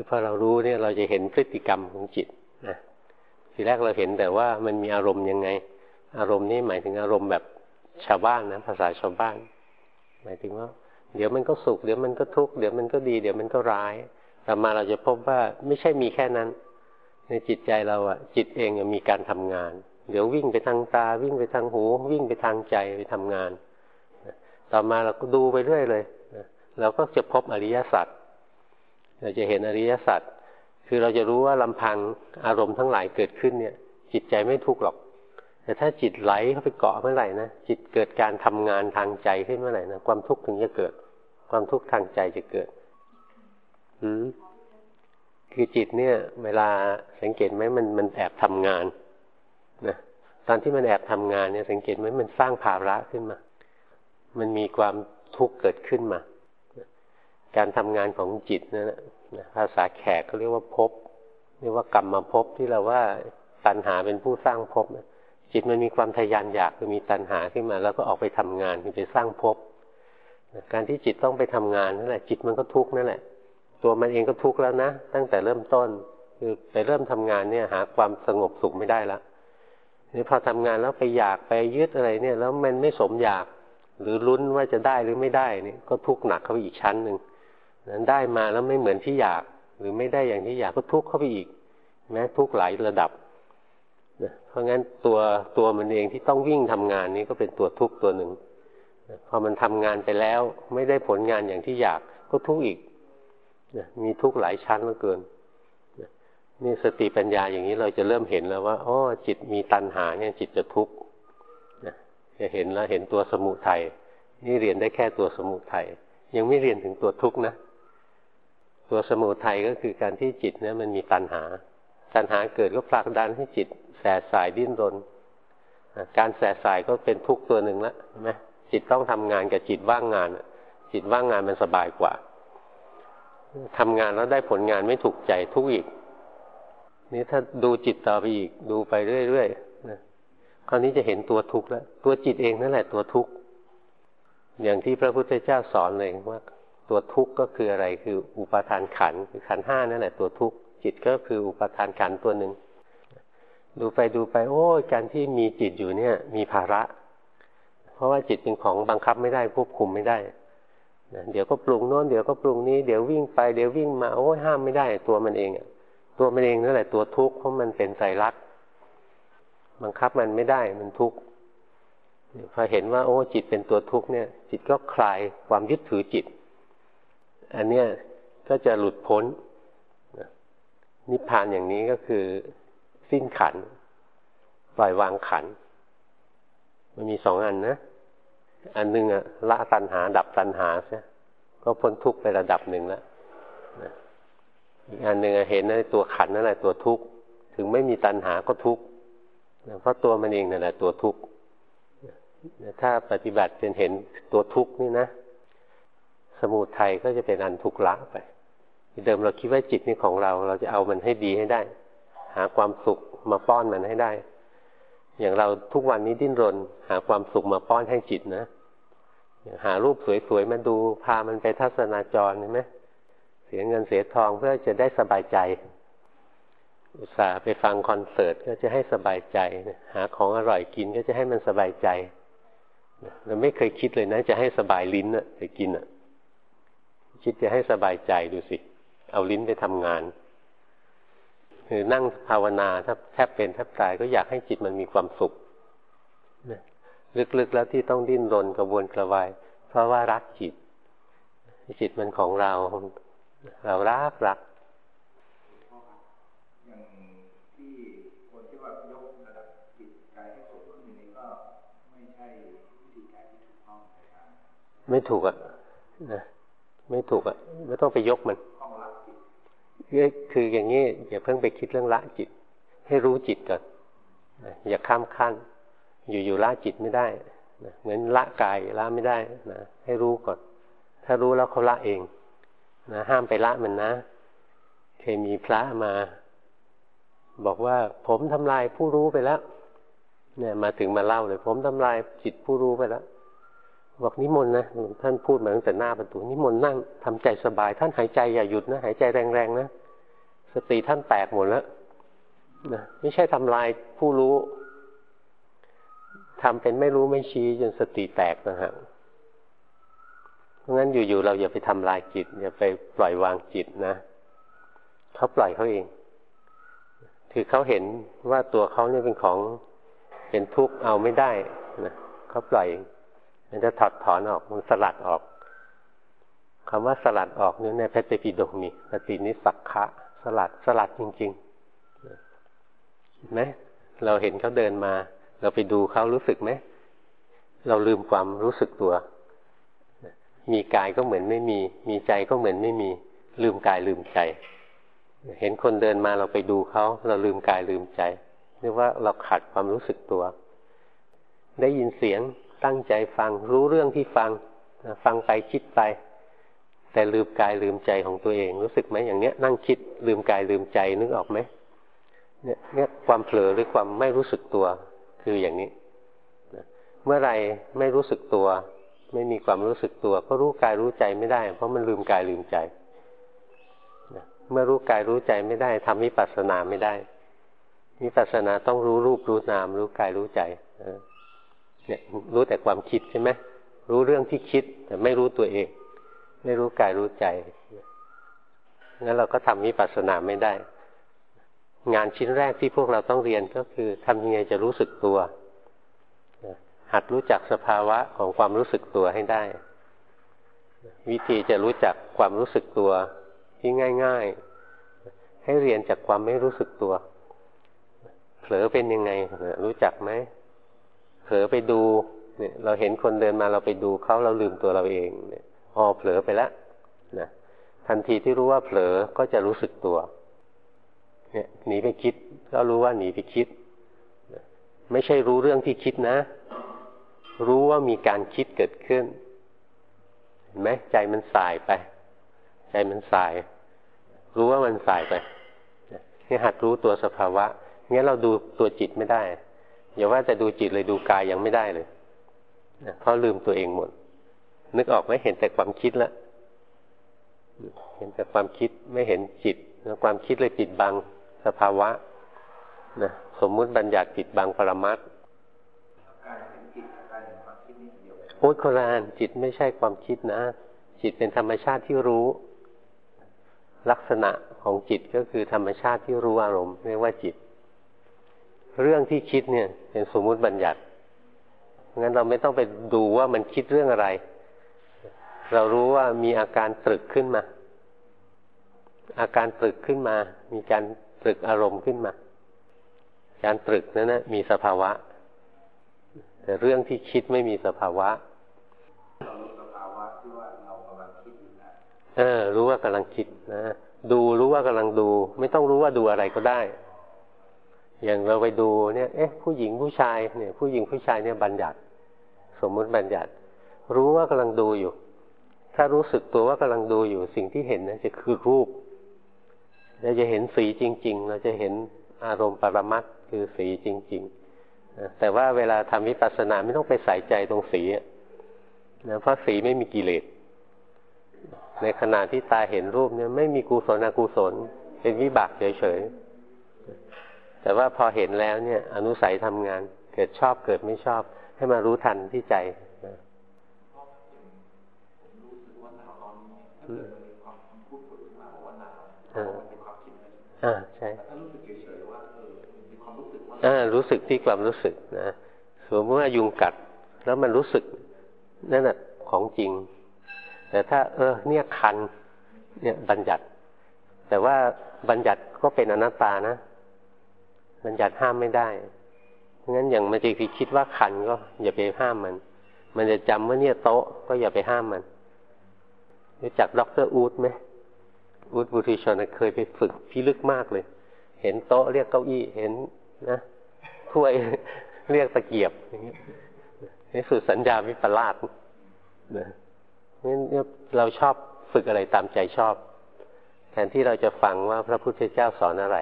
คือพอเรารู้เนี่ยเราจะเห็นพฤติกรรมของจิตนะทีแรกเราเห็นแต่ว่ามันมีอารมณ์ยังไง อารมณ์นี้หมายถึงอารมณ์แบบชาวบ้านนะภาษาชาวบ้าน หมายถึงว่า เดี๋ยวมันก็สุขเดี๋ยวมันก็ทุกข์เดี๋ยวมันก็ดี เดี๋ยวมันก็ร้ายต่อมาเราจะพบว่าไม่ใช่มีแค่นั้น ในจิตใจเราอะจิตเองมีการทำงาน เดี๋ยววิ่งไปทางตา วิ่งไปทางหู วิ่งไปทางใจไปทำงาน ต่อมาเราก็ดูไปเรื่อยเลยเราก็จะพบอริยสัจ เราจะเห็นอริยสัจคือเราจะรู้ว่าลำพังอารมณ์ทั้งหลายเกิดขึ้นเนี่ย จิตใจไม่ทุกข์หรอก แต่ถ้าจิตไหลเข้าไปเกาะเมื่อไหร่นะจิตเกิดการทำงานทางใจขึ้นเมื่อไหร่นะความทุกข์ถึงจะเกิด ความทุกข์ทางใจจะเกิดอืมคือจิตเนี่ย เวลาสังเกตไหมมันมันแอบทำงานนะตอนที่มันแอบทำงานเนี่ย สังเกตไหมมันสร้างภาระขึ้นมา มันมีความทุกข์เกิดขึ้นมา การทำงานของจิตนั่นแหละภาษาแขกเขาเรียกว่าภพเรียกว่ากรรมมาภพที่เราว่าตัณหาเป็นผู้สร้างภพจิตมันมีความทยานอยากคือมีตัณหาขึ้นมา แล้วก็ออกไปทำงานคือไปสร้างภพการที่จิตต้องไปทำงานนั่นแหละ จิตมันก็ทุกข์นั่นแหละ ตัวมันเองก็ทุกข์แล้วนะ ตั้งแต่เริ่มต้น คือไปเริ่มทำงานเนี่ย หาความสงบสุขไม่ได้ละนี่พอทำงานแล้วไปอยากไปยึดอะไรเนี่ย แล้วมันไม่สมอยาก หรือลุ้นว่าจะได้หรือไม่ได้นี่ก็ทุกข์หนักเข้าไปอีกชั้นหนึ่ง นั้นได้มาแล้วไม่เหมือนที่อยาก หรือไม่ได้อย่างที่อยากก็ทุกข์เข้าไปอีกแม้ทุกข์หลายระดับนะเพราะงั้นตัวตัวมันเองที่ต้องวิ่งทำงานนี้ก็เป็นตัวทุกข์ตัวหนึ่งพอมันทำงานไปแล้วไม่ได้ผลงานอย่างที่อยากก็ทุกข์อีกนะมีทุกข์หลายชั้นเหลือเกินนี่สติปัญญาอย่างนี้เราจะเริ่มเห็นแล้วว่าอ๋อจิตมีตัณหาเนี่ยจิตจะทุกข์จะเห็นแล้วเห็นตัวสมุทัยนี่เรียนได้แค่ตัวสมุทัยยังไม่เรียนถึงตัวทุกข์นะ ตัวสมุทัยก็คือการที่จิตเนี่ยมันมีตัณหา ตัณหาเกิดก็ผลักดันให้จิตแสสายดิ้นรน การแสสายก็เป็นทุกตัวหนึ่งละใช่ไหมจิตต้องทำงานกับจิตว่างงาน จิตว่างงานมันสบายกว่าทำงานแล้วได้ผลงานไม่ถูกใจทุกอีก นี่ถ้าดูจิตต่อไปอีกดูไปเรื่อยๆนะคราวนี้จะเห็นตัวทุกข์แล้ว ตัวจิตเองนั่นแหละตัวทุกข์อย่างที่พระพุทธเจ้าสอนเลยว่า ตัวทุกข์ก็คืออะไรคืออุปทานขันคือขันห้านั่นแหละตัวทุกข์จิตก็คืออุปทานขันตัวหนึ่งดูไปดูไป โอ้การที่มีจิตอยู่เนี่ย มีภาระ เพราะว่าจิตเป็นของบังคับไม่ได้ควบคุมไม่ได้เดี๋ยวก็ปรุงโน้นเดี๋ยวก็ปรุงนี้เดี๋ยววิ่งไปเดี๋ยววิ่งมาโอ้ยห้ามไม่ได้ ตัวมันเองตัวมันเองนั่นแหละตัวทุกข์เพราะมันเป็นใจรักบังคับมันไม่ได้มันทุกข์พอเห็นว่า โอ้จิตเป็นตัวทุกข์เนี่ย จิตก็คลายความยึดถือจิต อันเนี้ยก็จะหลุดพ้น นิพพานอย่างนี้ก็คือสิ้นขันปล่อยวางขัน มันมีสองอันนะ อันหนึ่งอะละตัณหา ดับตัณหาใช่ก็พ้นทุกข์ไประดับหนึ่งแล้วอีกอันหนึ่งเห็นในตัวขันนั่นแหละตัวทุกข์ ถึงไม่มีตัณหาก็ทุกข์เพราะตัวมันเองนั่นแหละตัวทุกข์ถ้าปฏิบัติจนเห็นตัวทุกข์นี่นะ สมุทัยก็จะเป็นอันทุกละไปเดิมเราคิดว่าจิตนี่ของเรา เราจะเอามันให้ดีให้ได้ หาความสุขมาป้อนมันให้ได้ อย่างเราทุกวันนี้ดิ้นรน หาความสุขมาป้อนให้จิตนะหารูปสวยๆมาดูพามันไปทัศนาจรใช่ไหมเสียเงินเสียทองเพื่อจะได้สบายใจ อุตส่าห์ไปฟังคอนเสิร์ตก็จะให้สบายใจ หาของอร่อยกินก็จะให้มันสบายใจเราไม่เคยคิดเลยนะ จะให้สบายลิ้นอะไปกินอะ คิดจะให้สบายใจดูสิ เอาลิ้นไปทำงานคือนั่งภาวนาถ้าแทบเป็นแทบตายก็อยากให้จิตมันมีความสุขลึกๆแล้วที่ต้องดิ้นรนกระวนกระวาย เพราะว่ารักจิต จิตมันของเรา เรารักรักไม่ถูกอะนะ ไม่ถูกอะไม่ต้องไปยกมันคืออย่างนี้อย่าเพิ่งไปคิดเรื่องละจิต ให้รู้จิตก่อนอย่าข้ามขั้น อยู่ๆละจิตไม่ได้เหมือนละกายละไม่ได้นะให้รู้ก่อน ถ้ารู้แล้วเขาละเองนะห้ามไปละมันนะเคยมีพระมา บอกว่าผมทำลายผู้รู้ไปแล้ว เนี่ย มาถึงมาเล่าเลย ผมทำลายจิตผู้รู้ไปแล้ว บอกนิมนต์นะท่านพูดมาตั้งแต่หน้าประตูนิมนต์นั่งทำใจสบาย ท่านหายใจอย่าหยุดนะหายใจแรงๆนะสติท่านแตกหมดแล้วนะไม่ใช่ทำลายผู้รู้ทำเป็นไม่รู้ไม่ชี้จนสติแตกนะฮะเพราะงั้นอยู่ๆเราอย่าไปทำลายจิต อย่าไปปล่อยวางจิตนะเขาปล่อยเขาเองคือเขาเห็นว่าตัวเขาเนี่ยเป็นของเป็นทุกข์เอาไม่ได้นะเขาปล่อย มันจะถอดถอนออกมันสลัดออกคำว่าสลัดออกเนี่ยในพระเตปิฎกมีปฏินิสักขะสลัดสลัดจริงๆเห็นไหมเราเห็นเขาเดินมา เราไปดูเขารู้สึกไหมเราลืมความรู้สึกตัว มีกายก็เหมือนไม่มี มีใจก็เหมือนไม่มี ลืมกายลืมใจ เห็นคนเดินมาเราไปดูเขาเราลืมกายลืมใจเรียกว่าเราขาดความรู้สึกตัว ได้ยินเสียง ตั้งใจฟังรู้เรื่องที่ฟังฟังไปคิดไป แต่ลืมกายลืมใจของตัวเอง รู้สึกไหมอย่างเนี้ย นั่งคิดลืมกายลืมใจนึกออกไหมเนี่ยเนี่ยความเผลอหรือความไม่รู้สึกตัวคืออย่างนี้เมื่อไรไม่รู้สึกตัว ไม่มีความรู้สึกตัว ก็รู้กายรู้ใจไม่ได้ เพราะมันลืมกายลืมใจเมื่อรู้กายรู้ใจไม่ได้ทำวิปัสสนาไม่ได้วิปัสสนาต้องรู้รูปรู้นาม รู้กายรู้ใจ เนี่ยรู้แต่ความคิดใช่ไหมรู้เรื่องที่คิด แต่ไม่รู้ตัวเอง ไม่รู้กายรู้ใจงั้นเราก็ทำวิปัสสนาไม่ได้ งานชิ้นแรกที่พวกเราต้องเรียนก็คือทำยังไงจะรู้สึกตัว หัดรู้จักสภาวะของความรู้สึกตัวให้ได้ วิธีจะรู้จักความรู้สึกตัวที่ง่าย ๆ ให้เรียนจากความไม่รู้สึกตัว เผลอเป็นยังไงรู้จักไหม เผลอไปดูเนี่ยเราเห็นคนเดินมาเราไปดูเขาเราลืมตัวเราเองเนี่ยอ๋อเผลอไปแล้วนะทันทีที่รู้ว่าเผลอก็จะรู้สึกตัวเนี่ยหนีไปคิดก็รู้ว่าหนีไปคิด ไม่ใช่รู้เรื่องที่คิดนะ รู้ว่ามีการคิดเกิดขึ้น เห็นไหมใจมันสายไป ใจมันสาย รู้ว่ามันสายไปนี่หัดรู้ตัวสภาวะงั้นเราดูตัวจิตไม่ได้ อย่าว่าแต่ดูจิตเลยดูกายยังไม่ได้เลยเพราะลืมตัวเองหมด นึกออกไหมเห็นแต่ความคิดแล้วเห็นแต่ความคิดไม่เห็นจิตแล้วความคิดเลยปิดบังสภาวะนะสมมุติบัญญัติปิดบังปรมัตโอ้ยโครานจิตไม่ใช่ความคิดนะ จิตเป็นธรรมชาติที่รู้ ลักษณะของจิตก็คือธรรมชาติที่รู้อารมณ์เรียกว่าจิต เรื่องที่คิดเนี่ย เป็นสมมุติบัญญัติงั้นเราไม่ต้องไปดูว่ามันคิดเรื่องอะไร เรารู้ว่ามีอาการตรึกขึ้นมา อาการตรึกขึ้นมา มีการตรึกอารมณ์ขึ้นมา การตรึกนั้นนะมีสภาวะ แต่เรื่องที่คิดไม่มีสภาวะเออ รู้ว่ากำลังคิดนะ ดูรู้ว่ากำลังดู ไม่ต้องรู้ว่าดูอะไรก็ได้ อย่างเราไปดูเนี่ย เอ๊ะ ผู้หญิงผู้ชายเนี่ย ผู้หญิงผู้ชายเนี่ยบัญญัติ สมมุติบัญญัติ รู้ว่ากำลังดูอยู่ ถ้ารู้สึกตัวว่ากำลังดูอยู่ สิ่งที่เห็นนะจะคือรูปเราจะเห็นสีจริง ๆ เราจะเห็นอารมณ์ปรมัตคือสีจริงๆแต่ว่าเวลาทำวิปัสสนาไม่ต้องไปใส่ใจตรงสีนะเพราะสีไม่มีกิเลส ในขณะที่ตาเห็นรูปเนี่ยไม่มีกุศลอกุศล เป็นวิบากเฉยๆ แต่ว่าพอเห็นแล้วเนี่ย อนุสัยทำงาน เกิดชอบเกิดไม่ชอบ ให้มารู้ทันที่ใจนะอ่าใช่อ่ารู้สึกที่ความรู้สึกนะสมมติว่ายุงกัด แล้วมันรู้สึกนั่นแหะของจริง แต่ถ้า เออ เนี่ยคัน เนี่ยบัญญัติ แต่ว่าบัญญัติก็เป็นอนัตตานะ บัญญัติห้ามไม่ได้เพราะงั้นอย่างมันจะคิดว่าขันก็ อย่าไปห้ามมัน มันจะจำว่าเนี่ยโต๊ะก็อย่าไปห้ามมันรู้จักด็อกเตอร์อูดไหมอูดบุตรีชนเคยไปฝึกพิลึกมากเลย เห็นโต๊ะเรียกเก้าอี้เห็นนะถ้วยเรียกตะเกียบในที่สุดสัญญาวิปลาสนะนี่เราชอบฝึกอะไรตามใจชอบ แทนที่เราจะฟังว่าพระพุทธเจ้าสอนอะไร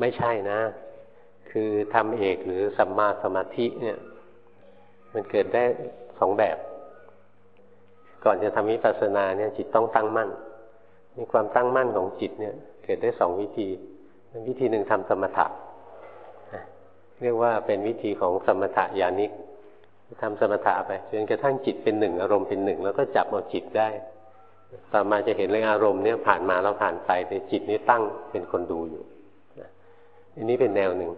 ไม่ใช่นะ คือทำเอกหรือสัมมาสมาธิเนี่ย มันเกิดได้สองแบบ ก่อนจะทำวิปัสสนาเนี่ย จิตต้องตั้งมั่นมีความตั้งมั่นของจิตเนี่ย เกิดได้สองวิธีวิธีหนึ่งทำสมถะเรียกว่าเป็นวิธีของสมถะญาณิกทำสมถะไปจนกระทั่งจิตเป็นหนึ่งอารมณ์เป็นหนึ่งแล้วก็จับเอาจิตได้ ต่อมาจะเห็นเรื่องอารมณ์เนี่ยผ่านมาแล้วผ่านไปแต่จิตนี้ตั้งเป็นคนดูอยู่ อันนี้เป็นแนวหนึ่ง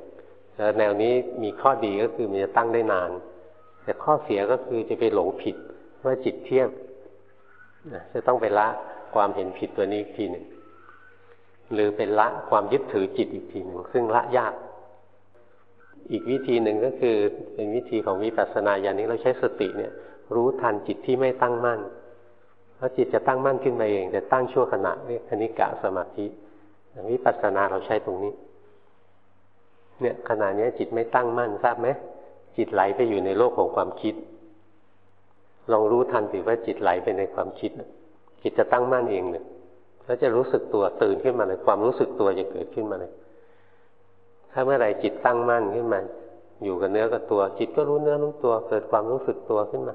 แล้วแนวนี้มีข้อดีก็คือมันจะตั้งได้นาน แต่ข้อเสียก็คือจะไปหลงผิดว่าจิตเที่ยงจะต้องไปละความเห็นผิดตัวนี้อีกทีหนึ่งหรือเป็นละความยึดถือจิตอีกทีหนึ่งซึ่งละยาก อีกวิธีหนึ่งก็คือเป็นวิธีของวิปัสสนาอย่างนี้เราใช้สติเนี่ย รู้ทันจิตที่ไม่ตั้งมั่นเพราะจิตจะตั้งมั่นขึ้นมาเองแต่ตั้งชั่วขณะเรียกคณิกะสมาธิวิปัสสนาเราใช้ตรงนี้ เนี่ยขณะนี้จิตไม่ตั้งมั่นทราบไหมจิตไหลไปอยู่ในโลกของความคิด ลองรู้ทันสิว่าจิตไหลไปในความคิด จิตจะตั้งมั่นเองเลยแล้วจะรู้สึกตัวตื่นขึ้นมาเลยความรู้สึกตัวจะเกิดขึ้นมาเลย ถ้าเมื่อไหร่จิตตั้งมั่นขึ้นมา อยู่กับเนื้อกับตัว จิตก็รู้เนื้อรู้ตัว เกิดความรู้สึกตัวขึ้นมา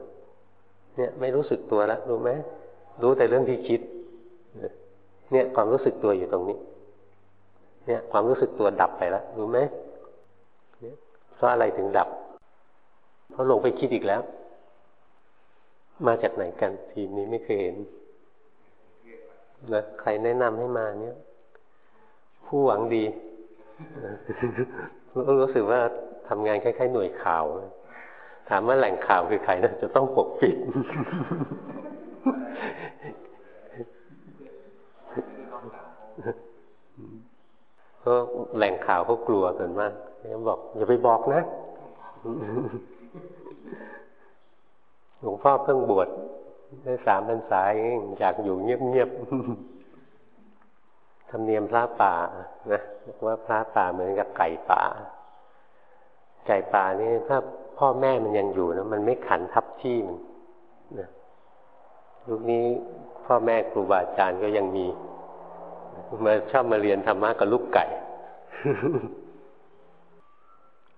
เนี่ยไม่รู้สึกตัวแล้วรู้ไหมรู้แต่เรื่องที่คิด เนี่ยความรู้สึกตัวอยู่ตรงนี้ เนี่ย ความรู้สึกตัวดับไปแล้วรู้ไหม ราะอะไรถึงดับ เพราะลงไปคิดอีกแล้ว มาจากไหนกัน ทีมนี้ไม่เคยเห็นนะใครแนะนำให้มาเนี่ย ผู้หวังดีรู้สึกว่าทำงานคล้ายๆหน่วยข่าว ถามว่าแหล่งข่าวคือใครนะจะต้องปกปิด เพราะแหล่งข่าวเขากลัวกันมากเขาบอก อย่าไปบอกนะหลวงพ่อเพิ่งบวชได้สามพรรษาเองอยากอยู่เงียบๆธรรมเนียมพระป่านะบอกว่าพระป่าเหมือนกับไก่ป่า ไก่ป่านี่ถ้าพ่อแม่มันยังอยู่นะมันไม่ขันทับที่มันนะยุคนี้พ่อแม่ครูบาอาจารย์ก็ยังมี มาชอบมาเรียนธรรมะกับลูกไก่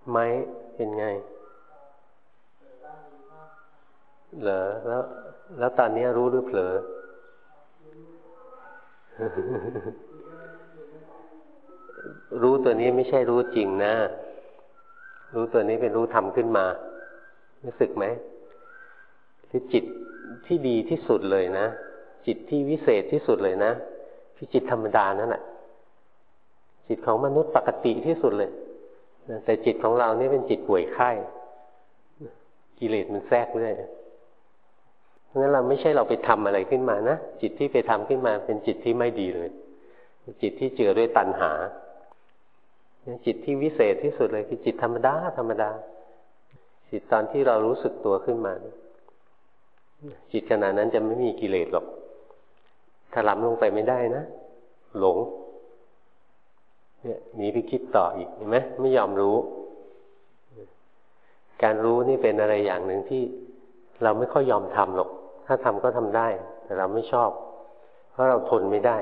ไม้เป็นไง เหรอแล้ว แล้วตอนนี้รู้หรือเผลอ รู้ตัวนี้ไม่ใช่รู้จริงนะ รู้ตัวนี้เป็นรู้ทำขึ้นมา รู้สึกไหมคือจิตที่ดีที่สุดเลยนะ จิตที่วิเศษที่สุดเลยนะ คือจิตธรรมดานั่นแหละจิตของมนุษย์ปกติที่สุดเลยแต่จิตของเรานี่เป็นจิตป่วยไข้กิเลสมันแทรกเรื่อยเพราะงั้นเราไม่ใช่เราไปทำอะไรขึ้นมานะจิตที่ไปทำขึ้นมาเป็นจิตที่ไม่ดีเลย จิตที่เจือด้วยตัณหาจิตที่วิเศษที่สุดเลยคือจิตธรรมดาธรรมดา จิตตอนที่เรารู้สึกตัวขึ้นมา จิตขณะนั้นจะไม่มีกิเลสหรอก ถลำลงไปไม่ได้นะ หลง เนี่ยหนีไปคิดต่ออีกเห็นไหมไม่ยอมรู้ การรู้นี่เป็นอะไรอย่างหนึ่งที่เราไม่ค่อยยอมทำหรอก ถ้าทำก็ทำได้ แต่เราไม่ชอบ เพราะเราทนไม่ได้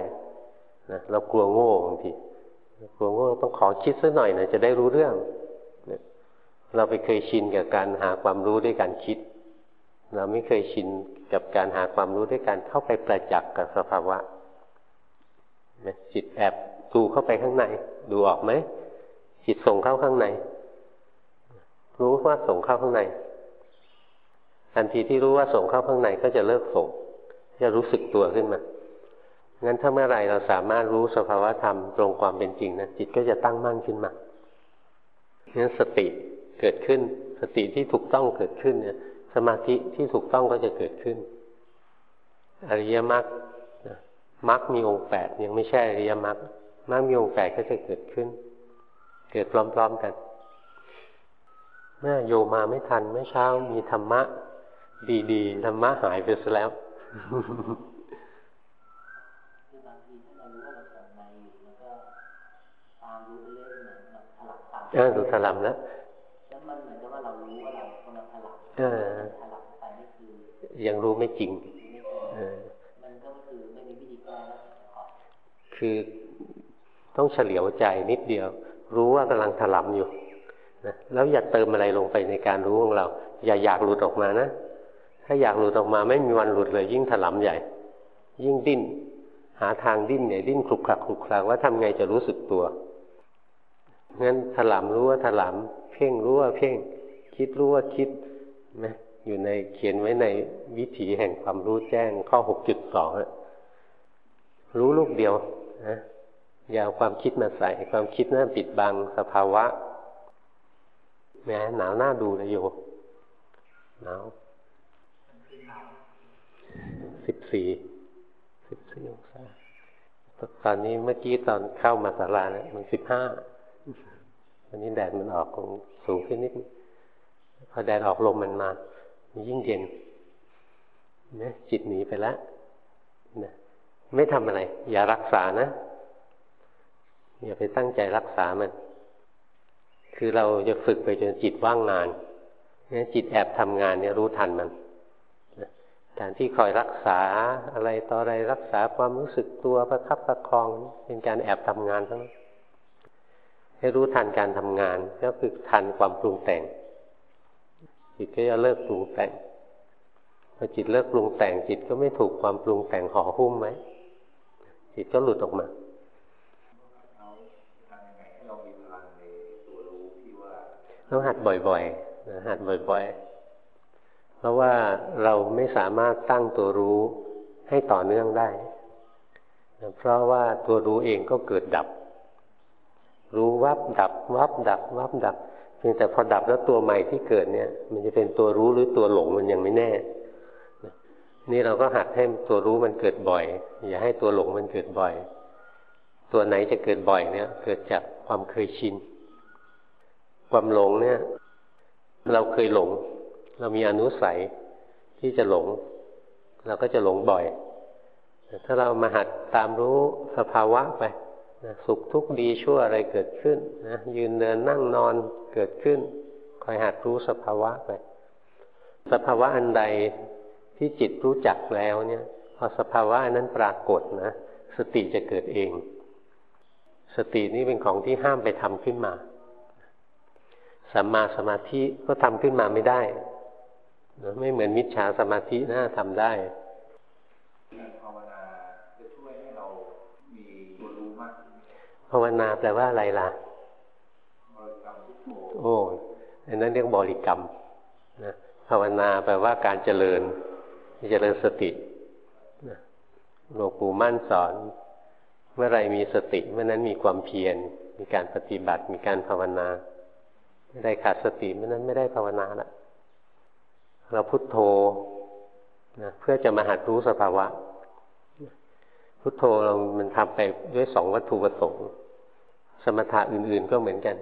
นะเรากลัวโง่บางทีกลัวโง่ต้องขอคิดสักหน่อยนะจะได้รู้เรื่อง เราไปเคยชินกับการหาความรู้ด้วยการคิด เราไม่เคยชินกับการหาความรู้ด้วยการเข้าไปประจักษ์กับสภาวะจิตแอบดูเข้าไปข้างใน ดูออกไหมจิตส่งเข้าข้างใน รู้ว่าส่งเข้าข้างในทันทีที่รู้ว่าส่งเข้าข้างในก็จะเลิกส่งจะรู้สึกตัวขึ้นมางั้นถ้าเมื่อไรเราสามารถรู้สภาวะธรรมตรงความเป็นจริงนะจิตก็จะตั้งมั่นขึ้นมางั้นสติเกิดขึ้น สติที่ถูกต้องเกิดขึ้นเนี่ย สมาธิที่ถูกต้องก็จะเกิดขึ้น อริยมรรคมรรคมีองค์แปดยังไม่ใช่อริยมรรคมรรคมีองค์แปดก็จะเกิดขึ้น เกิดพร้อมๆกันแม่โยมาไม่ทันเมื่อเช้ามีธรรมะ ดีๆธรรมะหายไปซะแล้วเออดูถลำแล้วแล้วมันเหมือนกับว่าเรารู้ว่าเรา ยังรู้ไม่จริงคือต้องเฉลียวใจนิดเดียว รู้ว่ากำลังถลำอยู่นะแล้วอย่าเติมอะไรลงไปในการรู้ของเรา อย่าอยากหลุดออกมานะ ถ้าอยากหลุดออกมาไม่มีวันหลุดเลย ยิ่งถลำใหญ่ ยิ่งดิ้น หาทางดิ้นใหญ่ดิ้นคลุกคลักคลุกคลักว่าทำไงจะรู้สึกตัวงั้นถลำรู้ว่าถลำเพ่งรู้ว่าเพ่ง คิดรู้ว่าคิด นะอยู่ในเขียนไว้ในวิถีแห่งความรู้แจ้งข้อหกจุดสองรู้ลูกเดียวนะอย่าเอาความคิดมาใส่ ความคิดนั้นปิดบังสภาวะแม้หนาวหน้าดูเลยโยหนาวสิบสี่สิบสี่องศาตอนนี้เมื่อกี้ตอนเข้ามาสาราเนี่ยมันสิบห้าวันนี้แดดมันออกของสูงขึ้นนิด พอแดดออกลมมันมามันยิ่งเย็นนะจิตหนีไปแล้วนะไม่ทำอะไร อย่ารักษานะ อย่าไปตั้งใจรักษามัน คือเราจะฝึกไปจนจิตว่างงานเนี่ยจิตแอบทำงานเนี่ยรู้ทันมันการที่คอยรักษาอะไรต่ออะไรรักษาความรู้สึกตัวประคับประคอง เป็นการแอบทำงานทั้งนั้นให้รู้ทันการทำงาน ก็คือทันความปรุงแต่ง จิตก็จะเลิกปรุงแต่งพอจิตเลิกปรุงแต่ง จิตก็ไม่ถูกความปรุงแต่งห่อหุ้มไหมจิตก็หลุดออกมาต้องหัดบ่อยๆหัดบ่อยๆ เพราะว่าเราไม่สามารถตั้งตัวรู้ให้ต่อเนื่องได้ เพราะว่าตัวรู้เองก็เกิดดับ รู้วับดับ วับดับ วับดับ พียงแต่พอดับแล้วตัวใหม่ที่เกิดเนี่ย มันจะเป็นตัวรู้หรือตัวหลงมันยังไม่แน่ นี่เราก็หัดให้ตัวรู้มันเกิดบ่อย อย่าให้ตัวหลงมันเกิดบ่อย ตัวไหนจะเกิดบ่อยเนี่ย เกิดจากความเคยชิน ความหลงเนี่ย เราเคยหลง เรามีอนุสัยที่จะหลง เราก็จะหลงบ่อย ถ้าเรามาหัดตามรู้สภาวะไป นะสุขทุกข์ดีชั่วอะไรเกิดขึ้นนะยืนเดินนั่งนอนเกิดขึ้น คอยหัดรู้สภาวะไปสภาวะอันใดที่จิตรู้จักแล้วเนี่ย พอสภาวะนั้นปรากฏนะสติจะเกิดเอง สตินี้เป็นของที่ห้ามไปทำขึ้นมาสัมมาสมาธิก็ทำขึ้นมาไม่ได้ไม่เหมือนมิจฉาสมาธินะทำได้ภาวนาจะช่วยให้เรามีตัวรู้มาก ภาวนาแปลว่าอะไรล่ะ โอ้อันนั้นเรียกบริกรรมนะภาวนาแปลว่าการเจริญ เจริญสติหลวงปู่มั่นสอน เมื่อไรมีสติ เมื่อนั้นมีความเพียร มีการปฏิบัติ มีการภาวนา ไม่ได้ขาดสติไม่นั้นไม่ได้ภาวนาละเราพุโทโธนะเพื่อจะมาหัดรู้สภาวะ พุโทโธเรามันทำไปด้วยสองวัตถุประสงค์ สมถะอื่น ๆก็เหมือนกัน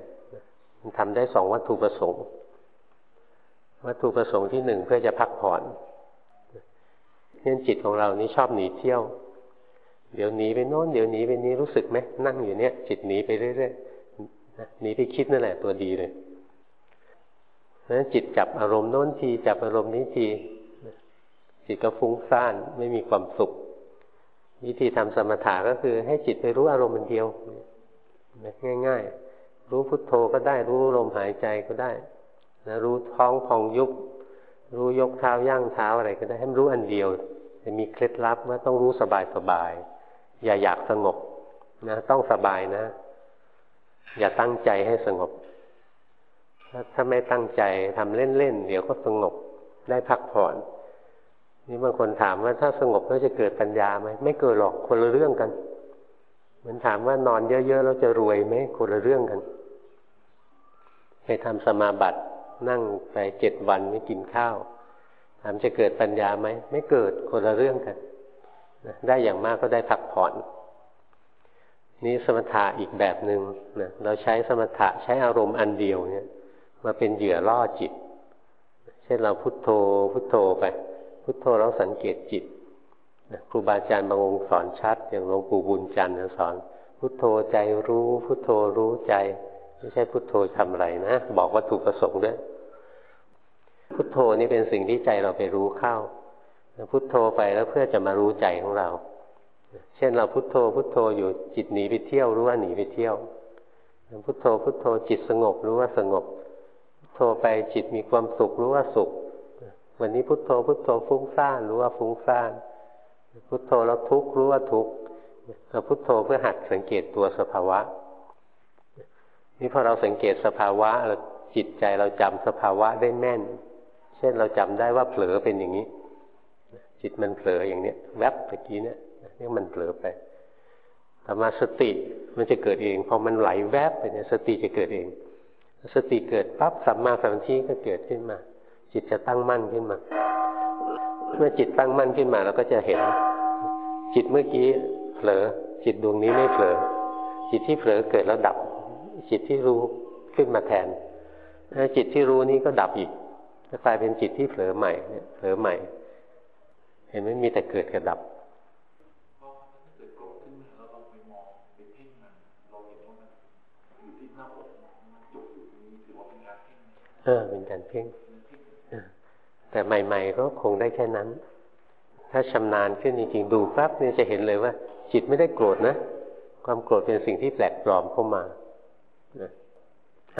มันทำได้สองวัตถุประสงค์ วัตถุประสงค์ที่หนึ่งเพื่อจะพักผ่อนเนี่ยจิตของเรานี่ชอบหนีเที่ยว เดี๋ยวหนีไปโน้นเดี๋ยวหนีไปนี้รู้สึกไหมนั่งอยู่เนี่ย จิตหนีไปเรื่อยๆหนีไปคิดนั่นแหละตัวดีเลยนั้นจิตจับอารมณ์โน้นทีจับอารมณ์นี้ทีจิตก็ฟุ้งซ่านไม่มีความสุข วิธีทำสมถะก็คือให้จิตไปรู้อารมณ์มันเดียว ง่าย ๆ รู้พุทโธก็ได้ รู้ลมหายใจก็ได้นะรู้ท้องพองยุบ รู้ยกเท้าย่างเท้าอะไรก็ได้ให้รู้อันเดียวจะมีเคล็ดลับว่าต้องรู้สบายสบาย อย่าอยากสงบนะต้องสบายนะ อย่าตั้งใจให้สงบ ถ้าไม่ตั้งใจทำเล่นๆเดี๋ยวก็สงบได้พักผ่อน นี่บางคนถามว่าถ้าสงบแล้วจะเกิดปัญญาไหมไม่เกิดหรอกคนละเรื่องกัน มือนถามว่านอนเยอะๆแล้วจะรวยไหมคนละเรื่องกันไปทำสมาบัตินั่งไปเจ็ดวันไม่กินข้าวถามจะเกิดปัญญาไหมไม่เกิดคนละเรื่องกันได้อย่างมากก็ได้พักผ่อน นี้สมถะอีกแบบหนึง่งเราใช้สมถะใช้อารมณ์อันเดียวเนี่ย มาเป็นเหยื่อล่อจิต เช่นเราพุโทโธพุโทโธไป พุโทโธเราสังเกตจิต ครูบาอาจารย์บางองค์สอนชัด อย่างหลวงปู่บุญจันทร์สอน พุทโธใจรู้ พุทโธรู้ใจ ไม่ใช่พุทโธทำไรนะบอกว่าถูกประสงค์ด้วยพุทโธนี่เป็นสิ่งที่ใจเราไปรู้เข้าพุทโธไปแล้วเพื่อจะมารู้ใจของเรา เช่นเราพุทโธพุทโธอยู่จิตหนีไปเที่ยวรู้ว่าหนีไปเที่ยว พุทโธพุทโธจิตสงบรู้ว่าสงบโทรไปจิตมีความสุขรู้ว่าสุข วันนี้พุทโธพุทโธฟุ้งซ่านรู้ว่าฟุ้งซ่าน พุทโธแล้วทุกข์รู้ว่าทุกข์เราพุทโธเพื่อหัดสังเกตตัวสภาวะ นี่พอเราสังเกตสภาวะจิตใจเราจำสภาวะได้แม่น เช่นเราจำได้ว่าเผลอเป็นอย่างนี้ จิตมันเผลออย่างเนี้ย แวบตะกี้เนี่ยนี่มันเผลอไปต่มาสติมันจะเกิดเองพอมันไหลแวบไปเนี่ยสติจะเกิดเอง สติเกิดปั๊บสัมมาสัมพันธ์ก็เกิดขึ้นมา จิตจะตั้งมั่นขึ้นมา เมื่อจิตตั้งมั่นขึ้นมาเราก็จะเห็น จิตเมื่อกี้เผลอ จิตดวงนี้ไม่เผลอ จิตที่เผลอเกิดแล้วดับ จิตที่รู้ขึ้นมาแทนจิตที่รู้นี้ก็ดับอีกจะกลายเป็นจิตที่เผลอใหม่เนี่ยเผลอใหม่ เห็นไหมมีแต่เกิดกับดับเออเป็นการเพ่ง แต่ใหม่ ๆ ก็คงได้แค่นั้น ถ้าชำนาญขึ้นจริงๆดูปั๊บเนี่ยจะเห็นเลยว่า จิตไม่ได้โกรธนะ ความโกรธเป็นสิ่งที่แปลกปลอมเข้ามา